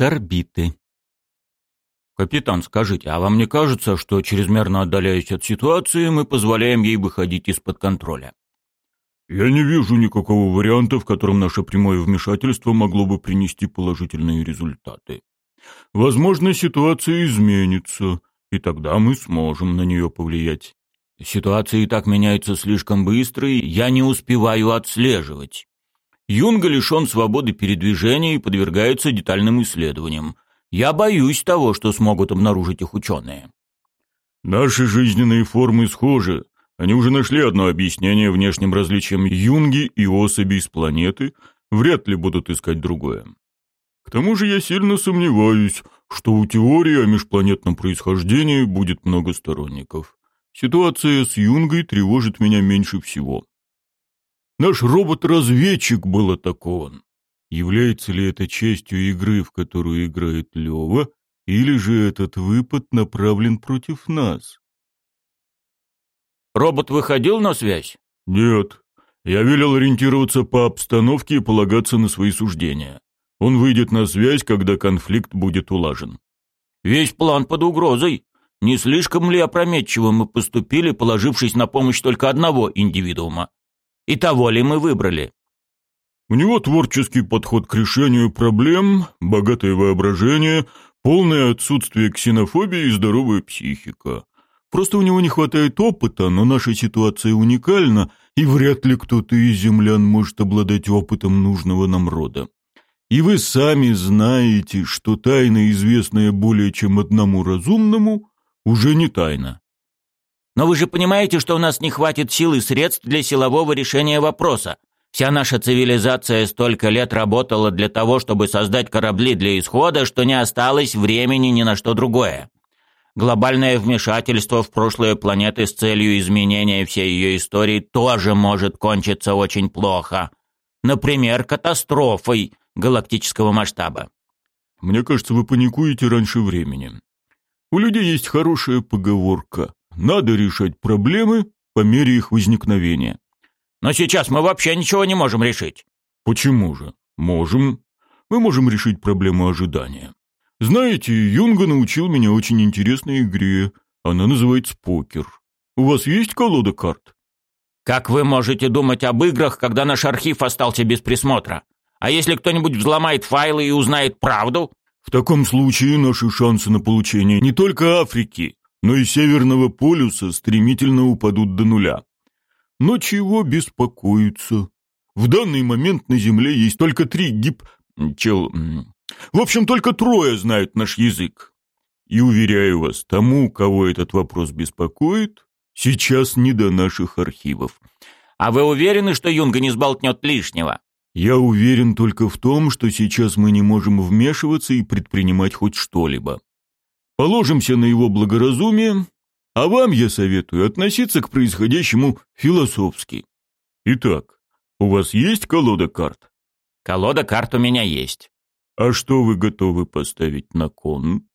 с орбиты. «Капитан, скажите, а вам не кажется, что, чрезмерно отдаляясь от ситуации, мы позволяем ей выходить из-под контроля?» «Я не вижу никакого варианта, в котором наше прямое вмешательство могло бы принести положительные результаты. Возможно, ситуация изменится, и тогда мы сможем на нее повлиять». «Ситуация и так меняется слишком быстро, и я не успеваю отслеживать. Юнга лишен свободы передвижения и подвергается детальным исследованиям. Я боюсь того, что смогут обнаружить их ученые. Наши жизненные формы схожи. Они уже нашли одно объяснение внешним различиям юнги и особей с планеты, вряд ли будут искать другое. К тому же я сильно сомневаюсь, что у теории о межпланетном происхождении будет много сторонников. Ситуация с юнгой тревожит меня меньше всего. Наш робот-разведчик был атакован. Является ли это частью игры, в которую играет Лева, или же этот выпад направлен против нас? Робот выходил на связь? Нет. Я велел ориентироваться по обстановке и полагаться на свои суждения. Он выйдет на связь, когда конфликт будет улажен. Весь план под угрозой. Не слишком ли опрометчиво мы поступили, положившись на помощь только одного индивидуума? И того ли мы выбрали? У него творческий подход к решению проблем, богатое воображение, полное отсутствие ксенофобии и здоровая психика. Просто у него не хватает опыта, но наша ситуация уникальна, и вряд ли кто-то из землян может обладать опытом нужного нам рода. И вы сами знаете, что тайна, известная более чем одному разумному, уже не тайна. Но вы же понимаете, что у нас не хватит сил и средств для силового решения вопроса. Вся наша цивилизация столько лет работала для того, чтобы создать корабли для исхода, что не осталось времени ни на что другое. Глобальное вмешательство в прошлые планеты с целью изменения всей ее истории тоже может кончиться очень плохо. Например, катастрофой галактического масштаба. Мне кажется, вы паникуете раньше времени. У людей есть хорошая поговорка. Надо решать проблемы по мере их возникновения. Но сейчас мы вообще ничего не можем решить. Почему же? Можем. Мы можем решить проблему ожидания. Знаете, Юнга научил меня очень интересной игре. Она называется покер. У вас есть колода карт? Как вы можете думать об играх, когда наш архив остался без присмотра? А если кто-нибудь взломает файлы и узнает правду? В таком случае наши шансы на получение не только Африки, но и Северного полюса стремительно упадут до нуля. Но чего беспокоиться? В данный момент на Земле есть только три гип... Чел... В общем, только трое знают наш язык. И уверяю вас, тому, кого этот вопрос беспокоит, сейчас не до наших архивов. А вы уверены, что Юнга не сболтнет лишнего? Я уверен только в том, что сейчас мы не можем вмешиваться и предпринимать хоть что-либо. Положимся на его благоразумие, а вам я советую относиться к происходящему философски. Итак, у вас есть колода карт? Колода карт у меня есть. А что вы готовы поставить на кон?